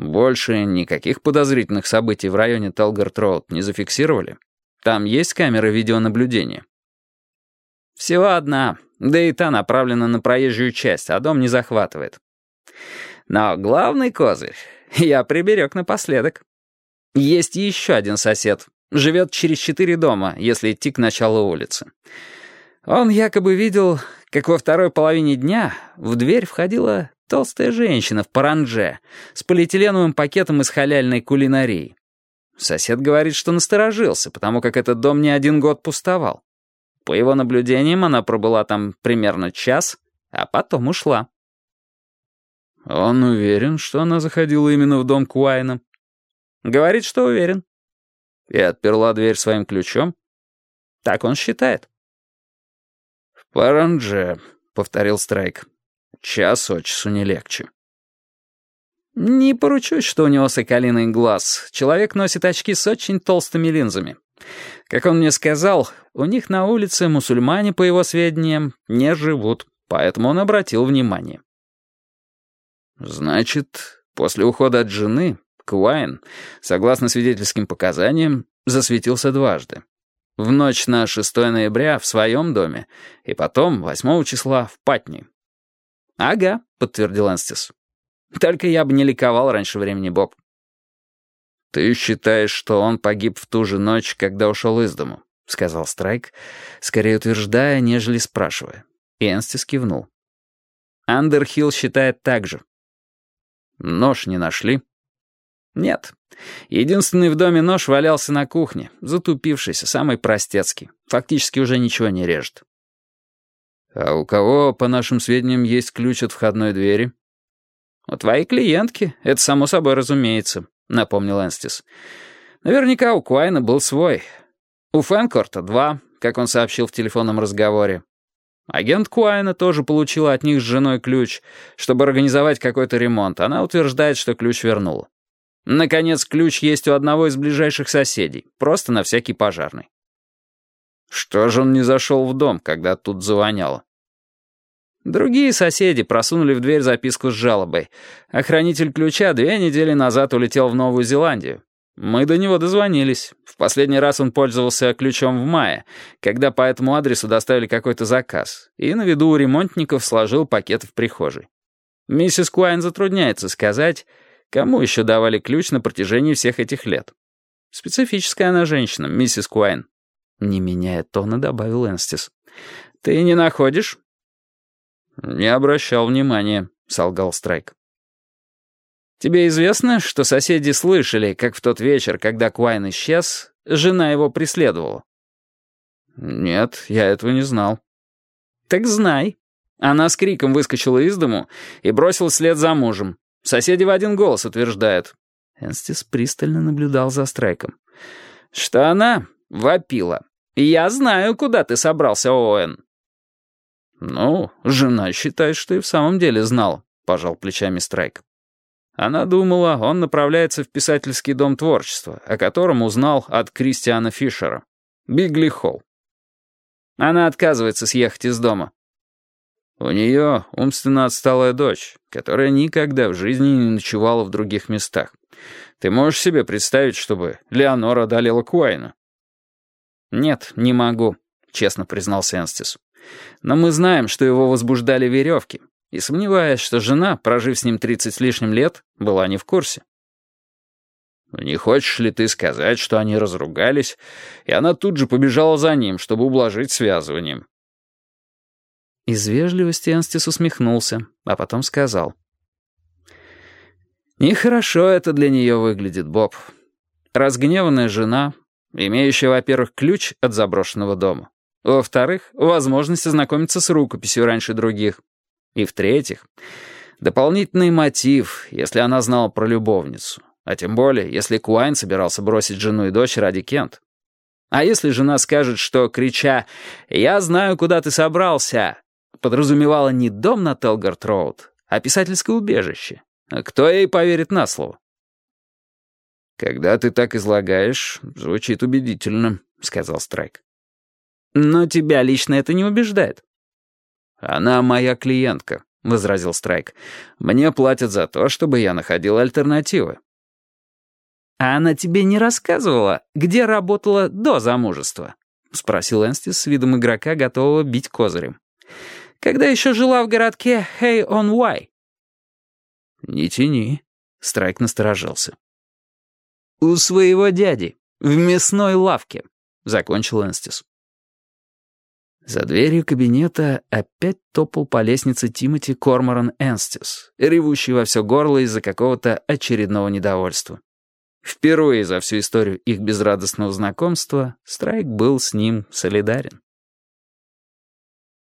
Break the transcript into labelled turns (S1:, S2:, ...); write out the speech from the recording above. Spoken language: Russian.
S1: Больше никаких подозрительных событий в районе Телгард-Роуд не зафиксировали? Там есть камеры видеонаблюдения?
S2: Всего одна, да и та направлена на проезжую часть, а дом не захватывает. Но главный козырь я приберег напоследок. Есть еще один сосед. Живет через четыре дома, если идти к началу улицы. Он якобы видел, как во второй половине дня в дверь входила толстая женщина в паранже с полиэтиленовым пакетом из халяльной кулинарии. Сосед говорит, что насторожился, потому как этот дом не один год пустовал. По его наблюдениям, она пробыла там примерно час, а потом ушла.
S1: Он уверен, что она заходила именно в дом Куайна.
S2: Говорит, что уверен.
S1: И отперла дверь своим ключом?
S2: Так он считает.
S1: «В Паранже», — повторил Страйк. «Час от часу не легче».
S2: «Не поручусь, что у него соколиный глаз. Человек носит очки с очень толстыми линзами. Как он мне сказал, у них на улице мусульмане, по его сведениям, не живут, поэтому он обратил внимание».
S1: «Значит, после ухода от жены Куайн, согласно свидетельским показаниям, засветился дважды. В ночь на 6 ноября в своем доме, и потом 8 числа в Патни.
S2: «Ага», — подтвердил Энстис. «Только я бы не ликовал раньше времени, Боб».
S1: «Ты считаешь, что он погиб в ту же ночь, когда ушел из дому?» — сказал Страйк, скорее утверждая, нежели спрашивая. И Энстис кивнул.
S2: Андерхилл считает так же.
S1: «Нож не нашли?»
S2: «Нет. Единственный в доме нож валялся на кухне, затупившийся, самый простецкий. Фактически уже ничего не режет».
S1: «А у кого, по нашим сведениям, есть ключ от входной двери?»
S2: «У твоей клиентки, это само собой разумеется», — напомнил Энстис. «Наверняка у Куайна был свой. У Фэнкорта два, как он сообщил в телефонном разговоре. Агент Куайна тоже получила от них с женой ключ, чтобы организовать какой-то ремонт. Она утверждает, что ключ вернула. Наконец, ключ есть у одного из ближайших соседей, просто на всякий пожарный.
S1: Что же он не зашел в дом, когда тут завоняло?
S2: Другие соседи просунули в дверь записку с жалобой. Охранитель ключа две недели назад улетел в Новую Зеландию. Мы до него дозвонились. В последний раз он пользовался ключом в мае, когда по этому адресу доставили какой-то заказ, и на виду у ремонтников сложил пакет в прихожей. Миссис Куайн затрудняется сказать, Кому еще давали ключ на протяжении всех этих лет? Специфическая она женщина, миссис Куайн. Не меняя тона, добавил Энстис. Ты не находишь?
S1: Не обращал внимания, солгал Страйк.
S2: Тебе известно, что соседи слышали, как в тот вечер, когда Куайн исчез, жена его преследовала?
S1: Нет, я этого не знал.
S2: Так знай. Она с криком выскочила из дому и бросилась след за мужем. Соседи в один голос утверждают. Энстис пристально наблюдал за Страйком. Что она вопила. «Я знаю, куда ты собрался, Оуэн».
S1: «Ну, жена считает, что и в самом деле знал», — пожал плечами Страйк. Она думала, он направляется в писательский дом творчества, о котором узнал от Кристиана Фишера. Бигли Холл.
S2: Она отказывается съехать из дома.
S1: У нее умственно отсталая дочь, которая никогда в жизни не ночевала в других местах. Ты можешь себе представить, чтобы Леонора одолела Куайна?
S2: «Нет, не могу», — честно признался Энстис. «Но мы знаем, что его возбуждали веревки, и сомневаюсь, что жена, прожив с ним тридцать с лишним лет, была не в курсе».
S1: «Не хочешь ли ты сказать, что они разругались, и она тут же побежала за ним, чтобы ублажить связыванием?»
S2: Из вежливости Энстис усмехнулся, а потом сказал. «Нехорошо это для нее выглядит, Боб. Разгневанная жена, имеющая, во-первых, ключ от заброшенного дома, во-вторых, возможность ознакомиться с рукописью раньше других, и, в-третьих, дополнительный мотив, если она знала про любовницу, а тем более, если Куайн собирался бросить жену и дочь ради Кент. А если жена скажет, что, крича «Я знаю, куда ты собрался», подразумевала не дом на Телгард-Роуд, а писательское убежище. Кто ей поверит на слово?
S1: «Когда ты так излагаешь, звучит убедительно», — сказал Страйк.
S2: «Но тебя лично это не убеждает».
S1: «Она моя клиентка», — возразил Страйк. «Мне платят за то, чтобы я находил альтернативы».
S2: «А она тебе не рассказывала, где работала до замужества?» — спросил Энстис с видом игрока, готового бить козырем. «Когда еще жила в городке Хей-он-Уай?»
S1: «Не тяни», — Страйк насторожился.
S2: «У своего дяди, в мясной лавке», — закончил Энстис.
S1: За дверью кабинета опять топал по лестнице Тимоти Корморан Энстис, ревущий во все горло из-за какого-то очередного недовольства. Впервые за всю историю их безрадостного знакомства Страйк был с ним солидарен.